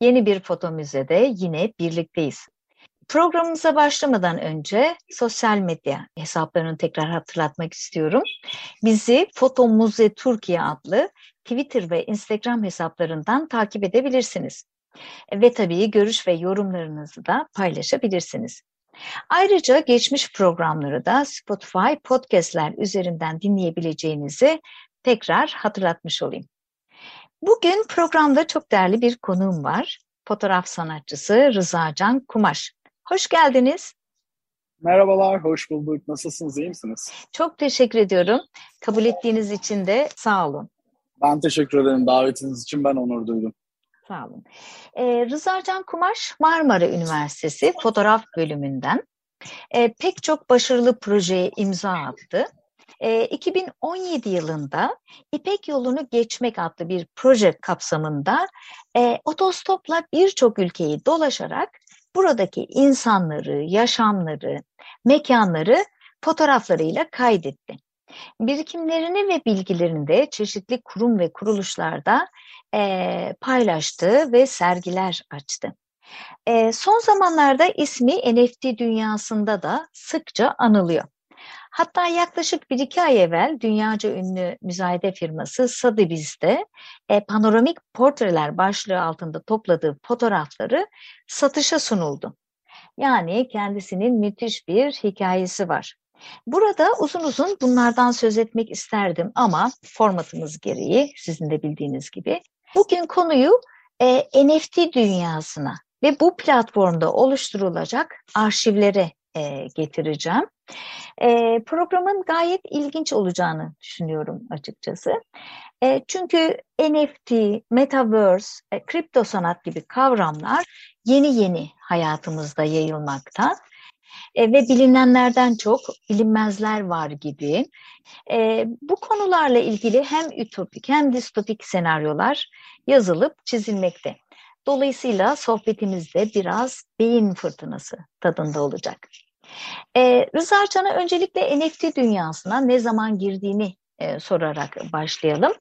Yeni bir foto müzede yine birlikteyiz. Programımıza başlamadan önce sosyal medya hesaplarını tekrar hatırlatmak istiyorum. Bizi Foto Muze Türkiye adlı Twitter ve Instagram hesaplarından takip edebilirsiniz. Ve tabii görüş ve yorumlarınızı da paylaşabilirsiniz. Ayrıca geçmiş programları da Spotify podcastler üzerinden dinleyebileceğinizi tekrar hatırlatmış olayım. Bugün programda çok değerli bir konuğum var. Fotoğraf sanatçısı Rıza Can Kumaş. Hoş geldiniz. Merhabalar, hoş bulduk. Nasılsınız, iyi misiniz? Çok teşekkür ediyorum. Kabul ettiğiniz için de sağ olun. Ben teşekkür ederim davetiniz için. Ben onur duydum. Sağ olun. Ee, Rıza Can Kumaş Marmara Üniversitesi Fotoğraf Bölümünden e, pek çok başarılı projeye imza attı. E, 2017 yılında İpek Yolunu Geçmek adlı bir proje kapsamında e, otostopla birçok ülkeyi dolaşarak buradaki insanları, yaşamları, mekanları fotoğraflarıyla kaydetti. Birikimlerini ve bilgilerini de çeşitli kurum ve kuruluşlarda e, paylaştı ve sergiler açtı. E, son zamanlarda ismi NFT dünyasında da sıkça anılıyor. Hatta yaklaşık bir iki ay evvel dünyaca ünlü müzayede firması Sotheby's'te e, panoramik portreler başlığı altında topladığı fotoğrafları satışa sunuldu. Yani kendisinin müthiş bir hikayesi var. Burada uzun uzun bunlardan söz etmek isterdim ama formatımız gereği sizin de bildiğiniz gibi bugün konuyu e, NFT dünyasına ve bu platformda oluşturulacak arşivlere e, getireceğim. E, programın gayet ilginç olacağını düşünüyorum açıkçası. E, çünkü NFT, Metaverse, e, kripto sanat gibi kavramlar yeni yeni hayatımızda yayılmakta. E, ve bilinenlerden çok bilinmezler var gibi. E, bu konularla ilgili hem ütopik hem distopik senaryolar yazılıp çizilmekte. Dolayısıyla sohbetimizde biraz beyin fırtınası tadında olacak. Ee, Rıza Can'a öncelikle NFT dünyasına ne zaman girdiğini e, sorarak başlayalım.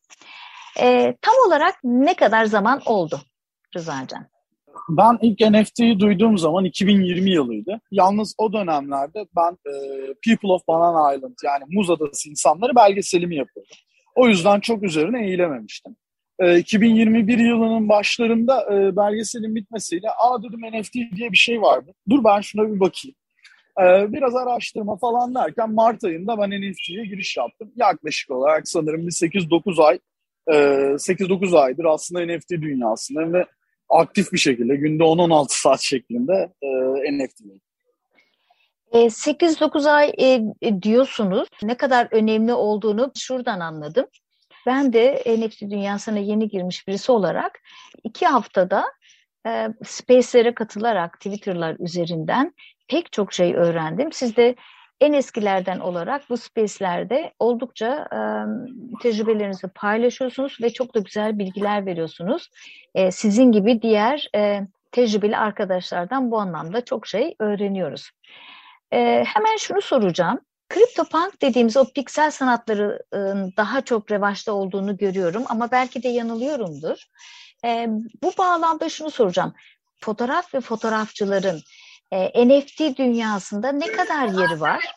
E, tam olarak ne kadar zaman oldu Rıza Can? Ben ilk NFT'yi duyduğum zaman 2020 yılıydı. Yalnız o dönemlerde ben e, People of Banana Island yani Muz Adası insanları belgeselimi yapıyordum. O yüzden çok üzerine eğilememiştim. E, 2021 yılının başlarında e, belgeselin bitmesiyle aa dedim NFT diye bir şey vardı. Dur ben şuna bir bakayım. Ee, biraz araştırma falan derken Mart ayında ben NFT'ye giriş yaptım. Yaklaşık olarak sanırım bir 8-9 ay 8-9 e, aydır aslında NFT dünyasında ve aktif bir şekilde günde 10-16 saat şeklinde e, NFT'leyim. 8-9 ay e, diyorsunuz. Ne kadar önemli olduğunu şuradan anladım. Ben de NFT dünyasına yeni girmiş birisi olarak iki haftada e, Space'lere katılarak Twitter'lar üzerinden pek çok şey öğrendim. Siz de en eskilerden olarak bu space'lerde oldukça e, tecrübelerinizi paylaşıyorsunuz ve çok da güzel bilgiler veriyorsunuz. E, sizin gibi diğer e, tecrübeli arkadaşlardan bu anlamda çok şey öğreniyoruz. E, hemen şunu soracağım. CryptoPunk dediğimiz o piksel sanatların daha çok revaçta olduğunu görüyorum ama belki de yanılıyorumdur. E, bu bağlamda şunu soracağım. Fotoğraf ve fotoğrafçıların e, NFT dünyasında ne kadar yeri var?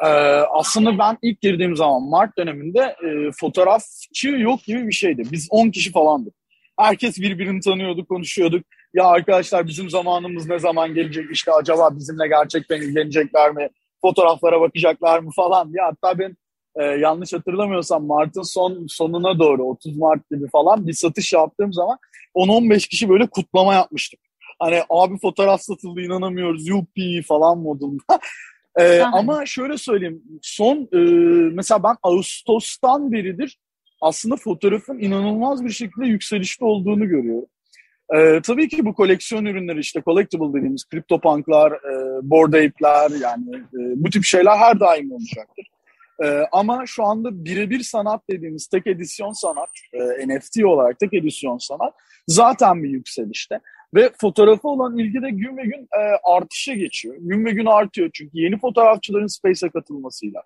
Ee, aslında ben ilk girdiğim zaman Mart döneminde e, fotoğrafçı yok gibi bir şeydi. Biz 10 kişi falandık. Herkes birbirini tanıyordu, konuşuyorduk. Ya arkadaşlar bizim zamanımız ne zaman gelecek? İşte acaba bizimle gerçekten ilgilenecekler mi? Fotoğraflara bakacaklar mı falan Ya Hatta ben e, yanlış hatırlamıyorsam Mart'ın son sonuna doğru 30 Mart gibi falan bir satış yaptığım zaman 10-15 kişi böyle kutlama yapmıştık. Hani abi fotoğraf satıldı inanamıyoruz yuppi falan modunda. ee, ama şöyle söyleyeyim son e, mesela ben Ağustos'tan beridir aslında fotoğrafın inanılmaz bir şekilde yükselişte olduğunu görüyorum. Ee, tabii ki bu koleksiyon ürünleri işte collectible dediğimiz CryptoPunk'lar, e, Bored Ape'ler yani e, bu tip şeyler her daim olacaktır. E, ama şu anda birebir sanat dediğimiz tek edisyon sanat, e, NFT olarak tek edisyon sanat zaten bir yükselişte. Ve fotoğrafı olan ilgi de gün ve gün e, artışa geçiyor. Gün ve gün artıyor çünkü yeni fotoğrafçıların Space'e katılmasıyla,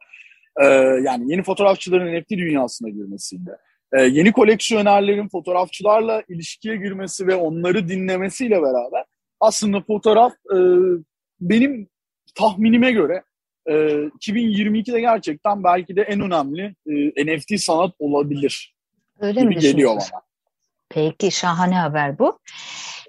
e, yani yeni fotoğrafçıların NFT dünyasına girmesiyle, e, yeni koleksiyonerlerin fotoğrafçılarla ilişkiye girmesi ve onları dinlemesiyle beraber aslında fotoğraf e, benim tahminime göre e, 2022'de gerçekten belki de en önemli e, NFT sanat olabilir. Öyle mi geliyor bana. Peki şahane haber bu.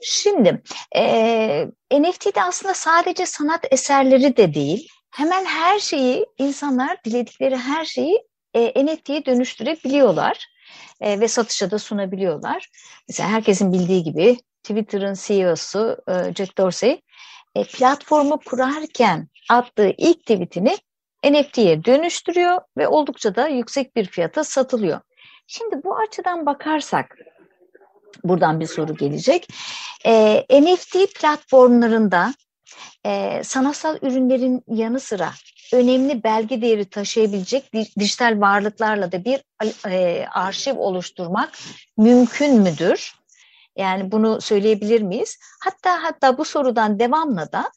Şimdi e, NFT'de aslında sadece sanat eserleri de değil, hemen her şeyi insanlar diledikleri her şeyi e, NFT'ye dönüştürebiliyorlar e, ve satışa da sunabiliyorlar. Mesela herkesin bildiği gibi Twitter'ın CEO'su e, Jack Dorsey e, platformu kurarken attığı ilk tweetini NFT'ye dönüştürüyor ve oldukça da yüksek bir fiyata satılıyor. Şimdi bu açıdan bakarsak buradan bir soru gelecek. E, NFT platformlarında e, sanatsal ürünlerin yanı sıra önemli belge değeri taşıyabilecek dijital varlıklarla da bir e, arşiv oluşturmak mümkün müdür? Yani bunu söyleyebilir miyiz? Hatta hatta bu sorudan devamla da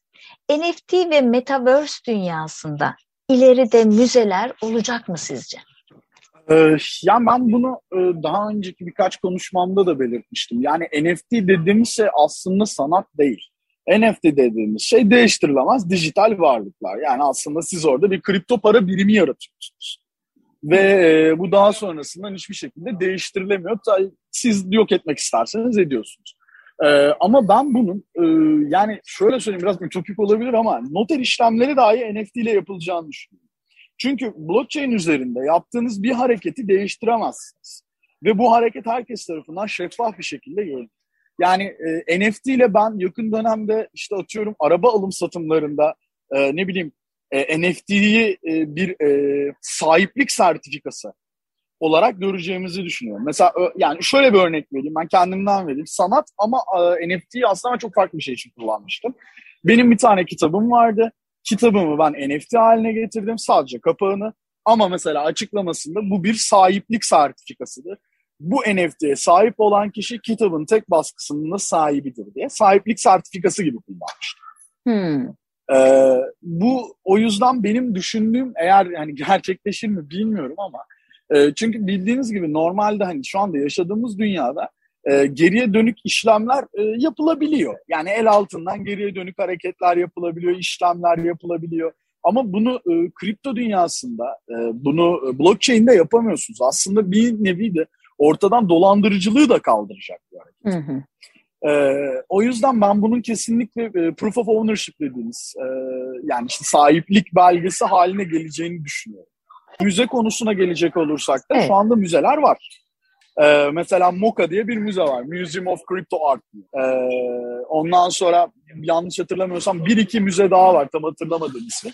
NFT ve Metaverse dünyasında ileride müzeler olacak mı sizce? Ee, yani ben bunu e, daha önceki birkaç konuşmamda da belirtmiştim. Yani NFT dediğimiz şey aslında sanat değil. NFT dediğimiz şey değiştirilemez dijital varlıklar. Yani aslında siz orada bir kripto para birimi yaratıyorsunuz. Ve e, bu daha sonrasında hiçbir şekilde değiştirilemiyor. Siz yok etmek isterseniz ediyorsunuz. E, ama ben bunun yani şöyle söyleyeyim biraz ütopik olabilir ama noter işlemleri dahi NFT ile yapılacağını düşünüyorum. Çünkü blockchain üzerinde yaptığınız bir hareketi değiştiremezsiniz. Ve bu hareket herkes tarafından şeffaf bir şekilde görülür. Yani e, NFT ile ben yakın dönemde işte atıyorum araba alım satımlarında e, ne bileyim e, NFT'yi e, bir e, sahiplik sertifikası olarak göreceğimizi düşünüyorum. Mesela yani şöyle bir örnek vereyim. Ben kendimden vereyim. Sanat ama e, NFT'yi aslında çok farklı bir şey için kullanmıştım. Benim bir tane kitabım vardı. Kitabımı ben NFT haline getirdim. Sadece kapağını. Ama mesela açıklamasında bu bir sahiplik sertifikasıdır. Bu NFT'ye sahip olan kişi kitabın tek baskısının da sahibidir diye. Sahiplik sertifikası gibi kullanmıştım. Hmm. Ee, bu o yüzden benim düşündüğüm eğer yani gerçekleşir mi bilmiyorum ama e, çünkü bildiğiniz gibi normalde hani şu anda yaşadığımız dünyada e, geriye dönük işlemler e, yapılabiliyor. Yani el altından geriye dönük hareketler yapılabiliyor, işlemler yapılabiliyor. Ama bunu e, kripto dünyasında, e, bunu blockchain'de yapamıyorsunuz. Aslında bir nevi de ortadan dolandırıcılığı da kaldıracak bu hareket. Hı hı. Ee, o yüzden ben bunun kesinlikle e, proof of ownership dediğimiz e, yani işte sahiplik belgesi haline geleceğini düşünüyorum. Müze konusuna gelecek olursak da evet. şu anda müzeler var. Ee, mesela MoCA diye bir müze var. Museum of Crypto Art. Ee, ondan sonra yanlış hatırlamıyorsam bir iki müze daha var. Tam hatırlamadım ismi.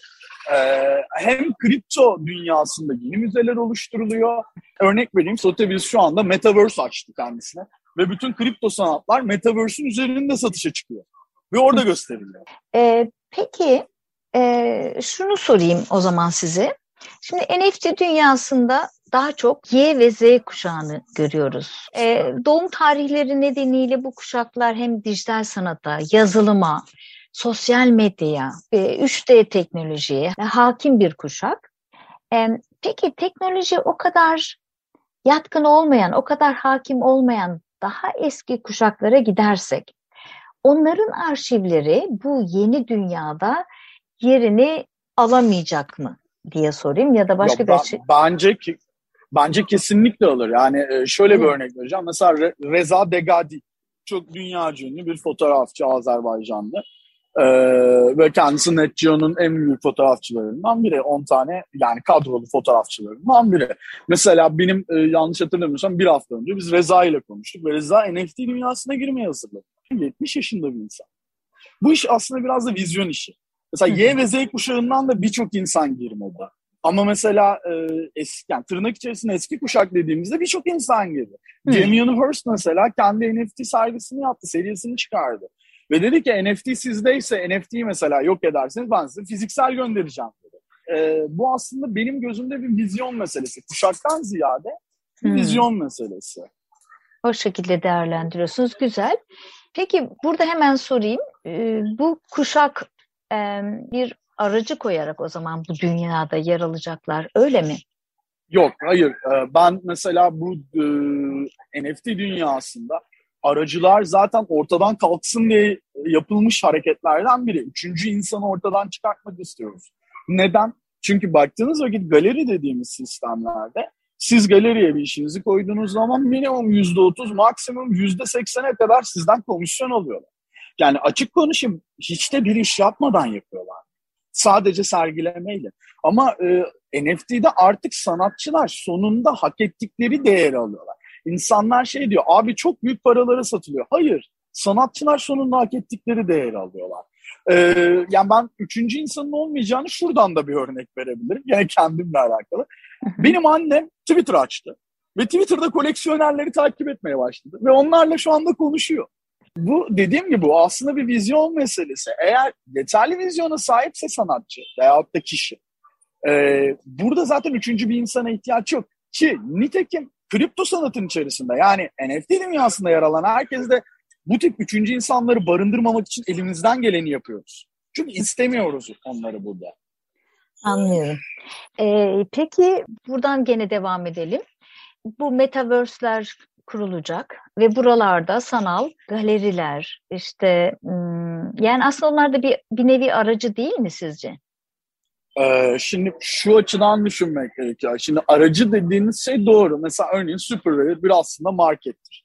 Ee, hem kripto dünyasında yeni müzeler oluşturuluyor. Örnek vereyim Sotheby's şu anda Metaverse açtı kendisine. Ve bütün kripto sanatlar Metaverse'ün üzerinde satışa çıkıyor. Ve orada gösteriliyor. Ee, peki e, şunu sorayım o zaman size. Şimdi NFT dünyasında daha çok Y ve Z kuşağını görüyoruz. Ee, doğum tarihleri nedeniyle bu kuşaklar hem dijital sanata, yazılıma, sosyal medyaya, 3D teknolojiye hakim bir kuşak. Ee, peki teknoloji o kadar yatkın olmayan, o kadar hakim olmayan daha eski kuşaklara gidersek, onların arşivleri bu yeni dünyada yerini alamayacak mı diye sorayım ya da başka ya bir şey. Bence ki bence kesinlikle alır. Yani e, şöyle bir örnek vereceğim. Mesela Reza Degadi çok dünya ünlü bir fotoğrafçı Azerbaycanlı. Ee, ve kendisi NetGeo'nun en büyük fotoğrafçılarından biri. 10 tane yani kadrolu fotoğrafçılarından biri. Mesela benim e, yanlış hatırlamıyorsam bir hafta önce biz Reza ile konuştuk ve Reza NFT dünyasına girmeye hazırladı. 70 yaşında bir insan. Bu iş aslında biraz da vizyon işi. Mesela Y ve Z kuşağından da birçok insan girmedi. Ama mesela e, eski, yani tırnak içerisinde eski kuşak dediğimizde birçok insan geliyor. Hmm. Damien Hirst mesela kendi NFT sergisini yaptı, serisini çıkardı. Ve dedi ki NFT sizdeyse NFT'yi mesela yok ederseniz ben size fiziksel göndereceğim dedi. E, bu aslında benim gözümde bir vizyon meselesi. Kuşaktan ziyade bir hmm. vizyon meselesi. O şekilde değerlendiriyorsunuz. Güzel. Peki burada hemen sorayım. E, bu kuşak bir aracı koyarak o zaman bu dünyada yer alacaklar öyle mi? Yok hayır. Ee, ben mesela bu e, NFT dünyasında aracılar zaten ortadan kalksın diye yapılmış hareketlerden biri. Üçüncü insanı ortadan çıkartmak istiyoruz. Neden? Çünkü baktığınız vakit galeri dediğimiz sistemlerde siz galeriye bir işinizi koyduğunuz zaman minimum yüzde otuz, maksimum yüzde seksene kadar sizden komisyon alıyorlar. Yani açık konuşayım hiç de bir iş yapmadan yapıyorlar. Sadece sergilemeyle. Ama e, NFT'de artık sanatçılar sonunda hak ettikleri değeri alıyorlar. İnsanlar şey diyor abi çok büyük paralara satılıyor. Hayır sanatçılar sonunda hak ettikleri değeri alıyorlar. Ee, yani ben üçüncü insanın olmayacağını şuradan da bir örnek verebilirim. Yani kendimle alakalı. Benim annem Twitter açtı. Ve Twitter'da koleksiyonerleri takip etmeye başladı. Ve onlarla şu anda konuşuyor. Bu dediğim gibi bu aslında bir vizyon meselesi. Eğer yeterli vizyona sahipse sanatçı veyahut da kişi. E, burada zaten üçüncü bir insana ihtiyaç yok. Ki nitekim kripto sanatın içerisinde yani NFT dünyasında yer alan herkes de bu tip üçüncü insanları barındırmamak için elimizden geleni yapıyoruz. Çünkü istemiyoruz onları burada. Anlıyorum. Ee, peki buradan gene devam edelim. Bu metaverse'ler kurulacak ve buralarda sanal galeriler işte yani aslında onlar da bir, bir nevi aracı değil mi sizce? Ee, şimdi şu açıdan düşünmek gerekiyor. Şimdi aracı dediğiniz şey doğru. Mesela örneğin Superware bir aslında markettir.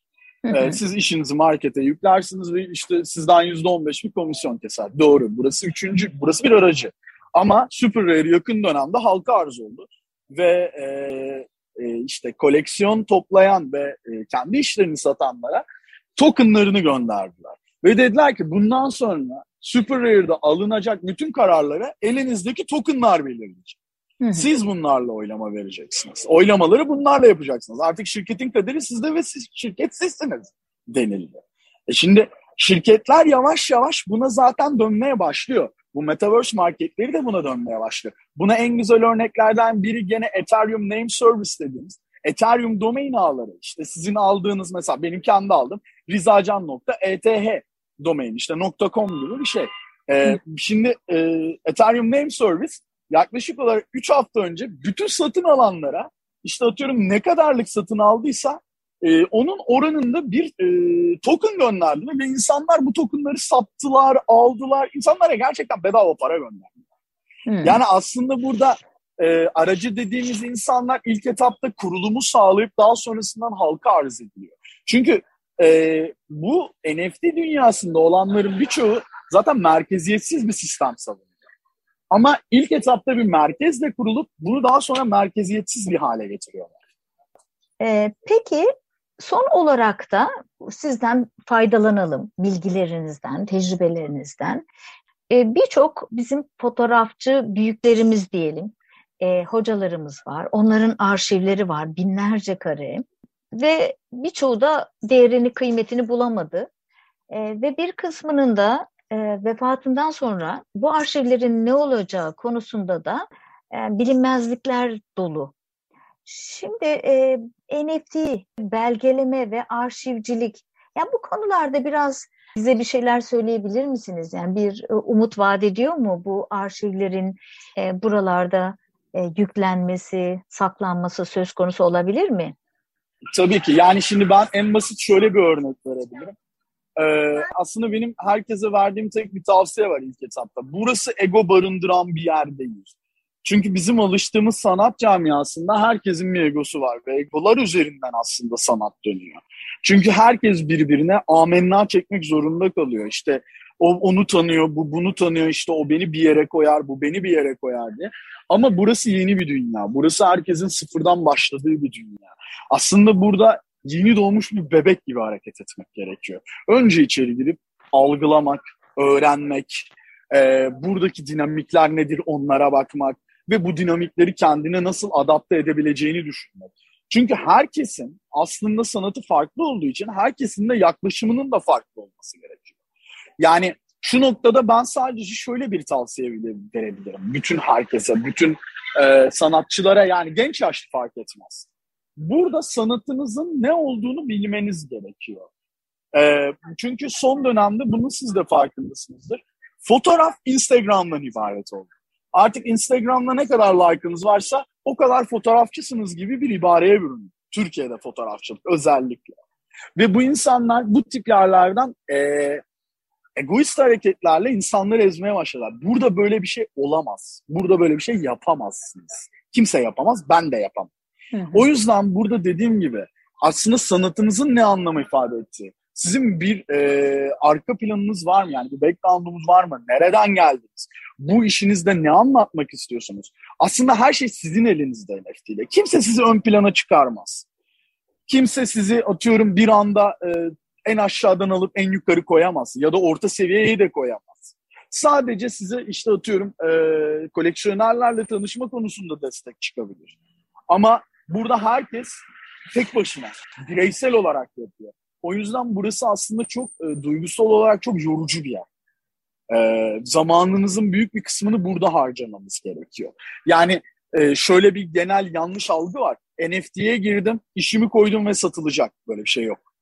Ee, siz işinizi markete yüklersiniz ve işte sizden yüzde on beş bir komisyon keser. Doğru. Burası üçüncü, burası bir aracı. Ama Superware yakın dönemde halka arz oldu. Ve e, e, işte koleksiyon toplayan ve e, kendi işlerini satanlara tokenlarını gönderdiler. Ve dediler ki bundan sonra Super Rare'da alınacak bütün kararlara elinizdeki tokenlar belirleyecek. Siz bunlarla oylama vereceksiniz. Oylamaları bunlarla yapacaksınız. Artık şirketin kaderi sizde ve siz, şirket sizsiniz denildi. E şimdi şirketler yavaş yavaş buna zaten dönmeye başlıyor. Bu Metaverse marketleri de buna dönmeye başlıyor. Buna en güzel örneklerden biri gene Ethereum Name Service dediğimiz. Ethereum domain ağları. İşte sizin aldığınız mesela benim kendi aldım. rizacan.eth domain işte .com gibi bir şey. Ee, şimdi e, Ethereum Name Service yaklaşık olarak 3 hafta önce bütün satın alanlara işte atıyorum ne kadarlık satın aldıysa e, onun oranında bir e, token gönderdi ve insanlar bu tokenları sattılar, aldılar. İnsanlara gerçekten bedava para gönderdiler. Hmm. Yani aslında burada e, aracı dediğimiz insanlar ilk etapta kurulumu sağlayıp daha sonrasından halka arz ediliyor. Çünkü e, bu NFT dünyasında olanların birçoğu zaten merkeziyetsiz bir sistem savunuyor. Ama ilk etapta bir merkezle kurulup bunu daha sonra merkeziyetsiz bir hale getiriyorlar. Ee, peki Son olarak da sizden faydalanalım, bilgilerinizden, tecrübelerinizden. E, Birçok bizim fotoğrafçı büyüklerimiz diyelim, e, hocalarımız var. Onların arşivleri var, binlerce kare. Ve birçoğu da değerini, kıymetini bulamadı. E, ve bir kısmının da vefatından sonra bu arşivlerin ne olacağı konusunda da bilinmezlikler dolu. Şimdi e, NFT, belgeleme ve arşivcilik, yani bu konularda biraz bize bir şeyler söyleyebilir misiniz? Yani bir e, umut vaat ediyor mu bu arşivlerin e, buralarda e, yüklenmesi, saklanması söz konusu olabilir mi? Tabii ki. Yani şimdi ben en basit şöyle bir örnek verebilirim. Ee, aslında benim herkese verdiğim tek bir tavsiye var ilk etapta. Burası ego barındıran bir yer değil. Çünkü bizim alıştığımız sanat camiasında herkesin bir egosu var ve egolar üzerinden aslında sanat dönüyor. Çünkü herkes birbirine amenna çekmek zorunda kalıyor. İşte o onu tanıyor, bu bunu tanıyor, işte o beni bir yere koyar, bu beni bir yere koyar diye. Ama burası yeni bir dünya. Burası herkesin sıfırdan başladığı bir dünya. Aslında burada yeni doğmuş bir bebek gibi hareket etmek gerekiyor. Önce içeri girip algılamak, öğrenmek, e, buradaki dinamikler nedir onlara bakmak, ve bu dinamikleri kendine nasıl adapte edebileceğini düşünmek. Çünkü herkesin aslında sanatı farklı olduğu için herkesin de yaklaşımının da farklı olması gerekiyor. Yani şu noktada ben sadece şöyle bir tavsiye verebilirim. Bütün herkese, bütün e, sanatçılara yani genç yaşlı fark etmez. Burada sanatınızın ne olduğunu bilmeniz gerekiyor. E, çünkü son dönemde bunu siz de farkındasınızdır. Fotoğraf Instagram'dan ibaret oldu. Artık Instagram'da ne kadar like'ınız varsa o kadar fotoğrafçısınız gibi bir ibareye büründü. Türkiye'de fotoğrafçılık özellikle. Ve bu insanlar bu tip yerlerden e, egoist hareketlerle insanları ezmeye başladılar. Burada böyle bir şey olamaz. Burada böyle bir şey yapamazsınız. Kimse yapamaz, ben de yapamam. Hı hı. O yüzden burada dediğim gibi aslında sanatınızın ne anlamı ifade ettiği. Sizin bir e, arka planınız var mı? Yani bir background'unuz var mı? Nereden geldiniz? Bu işinizde ne anlatmak istiyorsunuz? Aslında her şey sizin elinizde NFT ile. Kimse sizi ön plana çıkarmaz. Kimse sizi atıyorum bir anda e, en aşağıdan alıp en yukarı koyamaz. Ya da orta seviyeye de koyamaz. Sadece size işte atıyorum e, koleksiyonerlerle tanışma konusunda destek çıkabilir. Ama burada herkes tek başına, bireysel olarak yapıyor. O yüzden burası aslında çok e, duygusal olarak çok yorucu bir yer. E, zamanınızın büyük bir kısmını burada harcamamız gerekiyor. Yani e, şöyle bir genel yanlış algı var. NFT'ye girdim, işimi koydum ve satılacak. Böyle bir şey yok.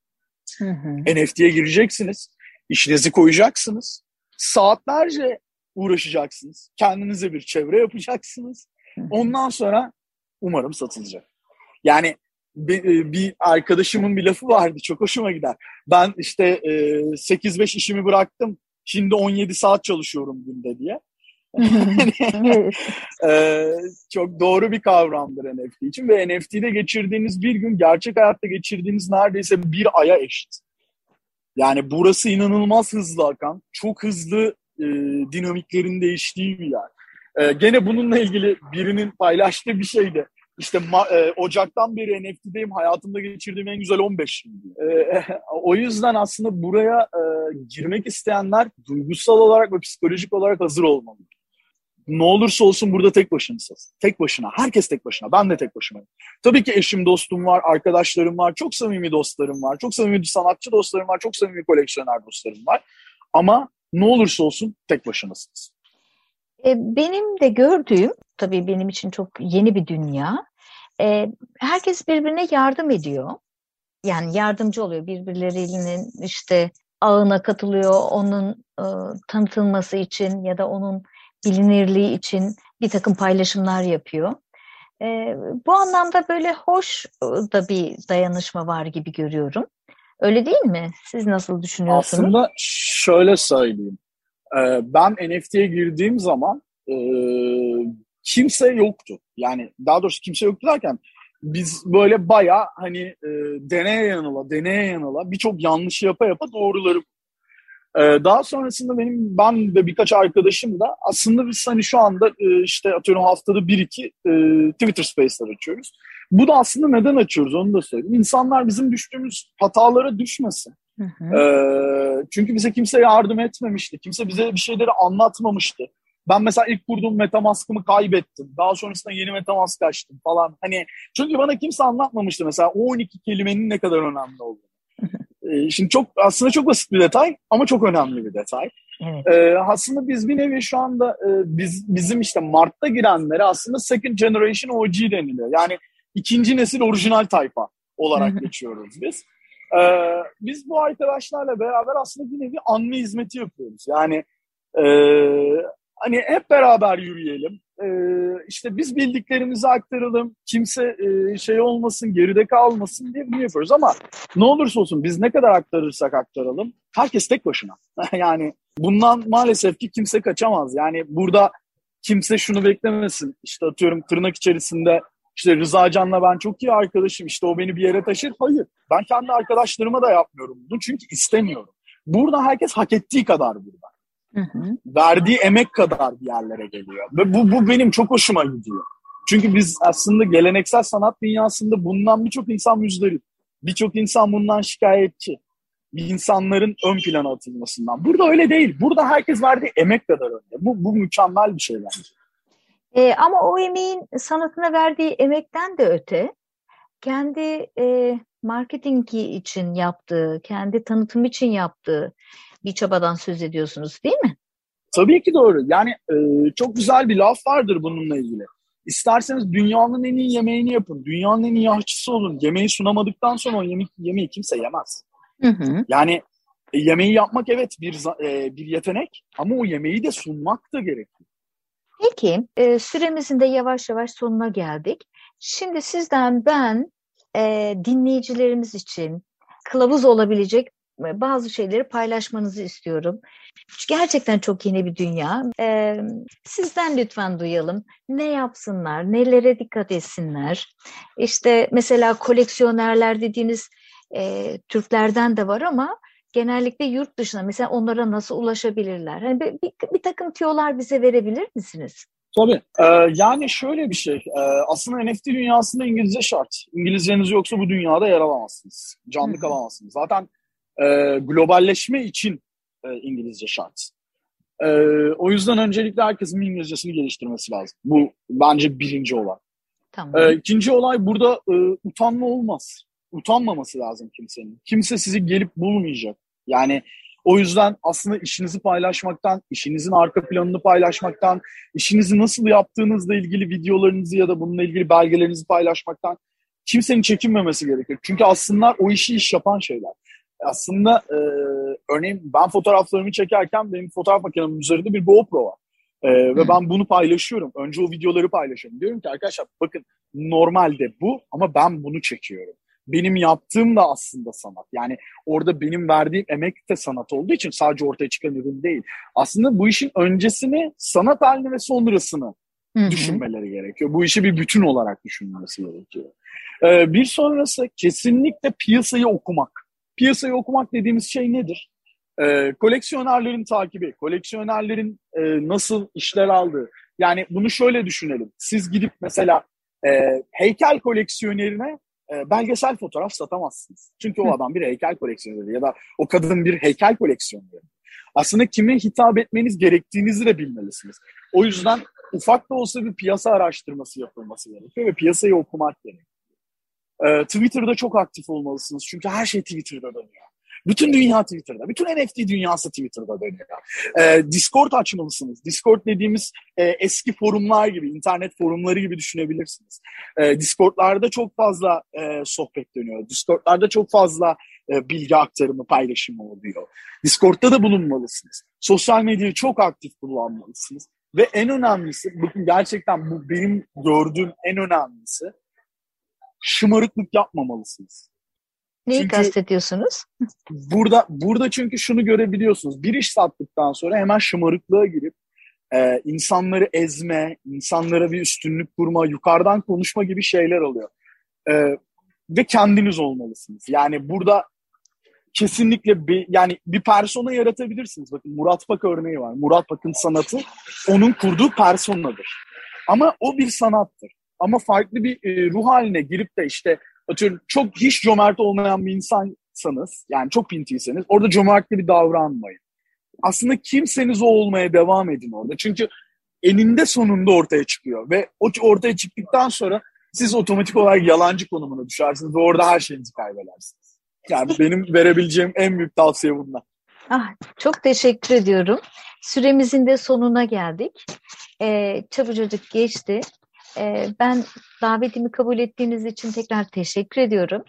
Hı hı. NFT'ye gireceksiniz, işinizi koyacaksınız, saatlerce uğraşacaksınız, kendinize bir çevre yapacaksınız. Ondan sonra umarım satılacak. Yani bir, e, bir arkadaşımın bir lafı vardı çok hoşuma gider. Ben işte e, 8-5 işimi bıraktım şimdi 17 saat çalışıyorum günde diye. e, çok doğru bir kavramdır NFT için ve NFT'de geçirdiğiniz bir gün gerçek hayatta geçirdiğiniz neredeyse bir aya eşit. Yani burası inanılmaz hızlı akan, çok hızlı e, dinamiklerin değiştiği bir yer. E, gene bununla ilgili birinin paylaştığı bir şeydi. İşte e, Ocak'tan beri NFT'deyim. Hayatımda geçirdiğim en güzel 15 yıl. E, o yüzden aslında buraya e, girmek isteyenler duygusal olarak ve psikolojik olarak hazır olmalı. Ne olursa olsun burada tek başınasınız. Tek başına. Herkes tek başına. Ben de tek başımayım. Tabii ki eşim, dostum var, arkadaşlarım var. Çok samimi dostlarım var. Çok samimi sanatçı dostlarım var. Çok samimi koleksiyoner dostlarım var. Ama ne olursa olsun tek başınasınız. E, benim de gördüğüm, tabii benim için çok yeni bir dünya. E, herkes birbirine yardım ediyor. Yani yardımcı oluyor birbirlerinin işte ağına katılıyor, onun e, tanıtılması için ya da onun bilinirliği için bir takım paylaşımlar yapıyor. Bu anlamda böyle hoş da bir dayanışma var gibi görüyorum. Öyle değil mi? Siz nasıl düşünüyorsunuz? Aslında şöyle söyleyeyim. Ee, ben NFT'ye girdiğim zaman e, kimse yoktu. Yani daha doğrusu kimse yoktu derken biz böyle baya hani e, deneye yanıla, deneye yanıla birçok yanlış yapa yapa doğruları ee, daha sonrasında benim ben de birkaç arkadaşım da aslında biz hani şu anda e, işte atıyorum haftada bir iki e, Twitter Space'ler açıyoruz. Bu da aslında neden açıyoruz onu da söyleyeyim. İnsanlar bizim düştüğümüz hatalara düşmesin. Hı hı. Ee, çünkü bize kimse yardım etmemişti. Kimse bize bir şeyleri anlatmamıştı. Ben mesela ilk kurduğum Metamask'ımı kaybettim. Daha sonrasında yeni Metamask açtım falan. Hani çünkü bana kimse anlatmamıştı mesela o 12 kelimenin ne kadar önemli olduğunu. Ee, şimdi çok aslında çok basit bir detay ama çok önemli bir detay. Evet. Ee, aslında biz bir nevi şu anda e, biz bizim işte Mart'ta girenlere aslında second generation OG deniliyor. Yani ikinci nesil orijinal tayfa olarak geçiyoruz biz. Ee, biz bu arkadaşlarla beraber aslında bir nevi anma hizmeti yapıyoruz. Yani e, hani hep beraber yürüyelim. E, işte biz bildiklerimizi aktaralım. Kimse e, şey olmasın, geride kalmasın diye bunu yapıyoruz. Ama ne olursa olsun biz ne kadar aktarırsak aktaralım herkes tek başına. yani bundan maalesef ki kimse kaçamaz. Yani burada kimse şunu beklemesin. İşte atıyorum tırnak içerisinde işte Rıza Can'la ben çok iyi arkadaşım. İşte o beni bir yere taşır. Hayır. Ben kendi arkadaşlarıma da yapmıyorum bunu. Çünkü istemiyorum. Burada herkes hak ettiği kadar burada. Hı hı. Verdiği emek kadar bir yerlere geliyor. Ve bu, bu benim çok hoşuma gidiyor. Çünkü biz aslında geleneksel sanat dünyasında bundan birçok insan müzdarip. Birçok insan bundan şikayetçi. İnsanların ön plana atılmasından. Burada öyle değil. Burada herkes verdiği emek kadar önde. Bu, bu mükemmel bir şey bence. E, ama o emeğin sanatına verdiği emekten de öte kendi e, marketingi için yaptığı, kendi tanıtım için yaptığı bir çabadan söz ediyorsunuz değil mi? Tabii ki doğru. Yani e, çok güzel bir laf vardır bununla ilgili. İsterseniz dünyanın en iyi yemeğini yapın. Dünyanın en iyi aşçısı olun. Yemeği sunamadıktan sonra o yemek, yemeği kimse yemez. Hı hı. Yani e, yemeği yapmak evet bir e, bir yetenek ama o yemeği de sunmak da gerekiyor. Peki, e, süremizin de yavaş yavaş sonuna geldik. Şimdi sizden ben e, dinleyicilerimiz için kılavuz olabilecek e, bazı şeyleri paylaşmanızı istiyorum. Gerçekten çok yeni bir dünya. E, sizden lütfen duyalım. Ne yapsınlar, nelere dikkat etsinler? İşte mesela koleksiyonerler dediğiniz e, Türklerden de var ama genellikle yurt dışına mesela onlara nasıl ulaşabilirler? Hani bir, bir, bir takım tiyolar bize verebilir misiniz? Tabii. Ee, yani şöyle bir şey. Ee, aslında NFT dünyasında İngilizce şart. İngilizceniz yoksa bu dünyada yer alamazsınız. Canlı kalamazsınız. Zaten e, globalleşme için e, İngilizce şart. E, o yüzden öncelikle herkesin İngilizcesini geliştirmesi lazım. Bu bence birinci olay. Tamam. E, ikinci olay burada e, utanma olmaz. Utanmaması lazım kimsenin. Kimse sizi gelip bulmayacak. Yani o yüzden aslında işinizi paylaşmaktan, işinizin arka planını paylaşmaktan, işinizi nasıl yaptığınızla ilgili videolarınızı ya da bununla ilgili belgelerinizi paylaşmaktan kimsenin çekinmemesi gerekiyor. Çünkü aslında o işi iş yapan şeyler. Aslında e, örneğin ben fotoğraflarımı çekerken benim fotoğraf makinemin üzerinde bir GoPro var. E, ve ben bunu paylaşıyorum. Önce o videoları paylaşıyorum. Diyorum ki arkadaşlar bakın normalde bu ama ben bunu çekiyorum benim yaptığım da aslında sanat. Yani orada benim verdiğim emek de sanat olduğu için sadece ortaya çıkan ürün değil. Aslında bu işin öncesini, sanat halini ve sonrasını Hı-hı. düşünmeleri gerekiyor. Bu işi bir bütün olarak düşünmesi gerekiyor. Ee, bir sonrası kesinlikle piyasayı okumak. Piyasayı okumak dediğimiz şey nedir? Ee, koleksiyonerlerin takibi, koleksiyonerlerin e, nasıl işler aldığı. Yani bunu şöyle düşünelim. Siz gidip mesela e, heykel koleksiyonerine e, belgesel fotoğraf satamazsınız. Çünkü o adam bir heykel koleksiyoneri ya da o kadın bir heykel koleksiyoneri. Aslında kime hitap etmeniz gerektiğinizi de bilmelisiniz. O yüzden ufak da olsa bir piyasa araştırması yapılması gerekiyor ve piyasayı okumak gerekiyor. Ee, Twitter'da çok aktif olmalısınız çünkü her şey Twitter'da dönüyor. Bütün dünya Twitter'da. Bütün NFT dünyası Twitter'da dönüyor. Ee, Discord açmalısınız. Discord dediğimiz e, eski forumlar gibi, internet forumları gibi düşünebilirsiniz. Ee, Discord'larda çok fazla e, sohbet dönüyor. Discord'larda çok fazla e, bilgi aktarımı, paylaşımı oluyor. Discord'da da bulunmalısınız. Sosyal medyayı çok aktif kullanmalısınız. Ve en önemlisi, bakın gerçekten bu benim gördüğüm en önemlisi, şımarıklık yapmamalısınız. Neyi çünkü kastediyorsunuz? Burada burada çünkü şunu görebiliyorsunuz. Bir iş sattıktan sonra hemen şımarıklığa girip e, insanları ezme, insanlara bir üstünlük kurma, yukarıdan konuşma gibi şeyler oluyor. E, ve kendiniz olmalısınız. Yani burada kesinlikle bir, yani bir persona yaratabilirsiniz. Bakın Murat Pak örneği var. Murat Pak'ın sanatı onun kurduğu personadır. Ama o bir sanattır. Ama farklı bir e, ruh haline girip de işte atıyorum çok hiç cömert olmayan bir insansanız yani çok pintiyseniz orada cömertli bir davranmayın. Aslında kimseniz o olmaya devam edin orada. Çünkü eninde sonunda ortaya çıkıyor ve o ortaya çıktıktan sonra siz otomatik olarak yalancı konumuna düşersiniz ve orada her şeyinizi kaybedersiniz. Yani benim verebileceğim en büyük tavsiye bunlar. Ah, çok teşekkür ediyorum. Süremizin de sonuna geldik. Ee, çabucacık geçti. E, ben davetimi kabul ettiğiniz için tekrar teşekkür ediyorum.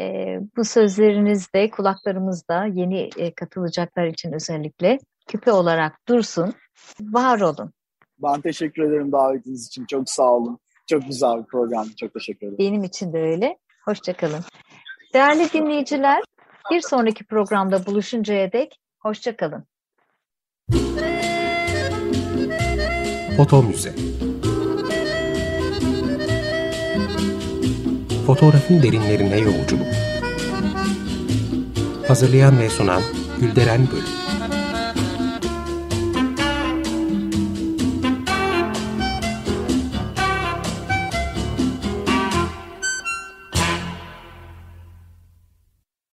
E, bu sözleriniz de kulaklarımızda yeni e, katılacaklar için özellikle küpe olarak dursun. Var olun. Ben teşekkür ederim davetiniz için. Çok sağ olun. Çok güzel bir program. Çok teşekkür ederim. Benim için de öyle. Hoşçakalın. Değerli dinleyiciler, bir sonraki programda buluşuncaya dek hoşçakalın. Foto Müze Fotoğrafın derinlerine yolculuk. Hazırlayan ve sunan Gülderen Bölüm.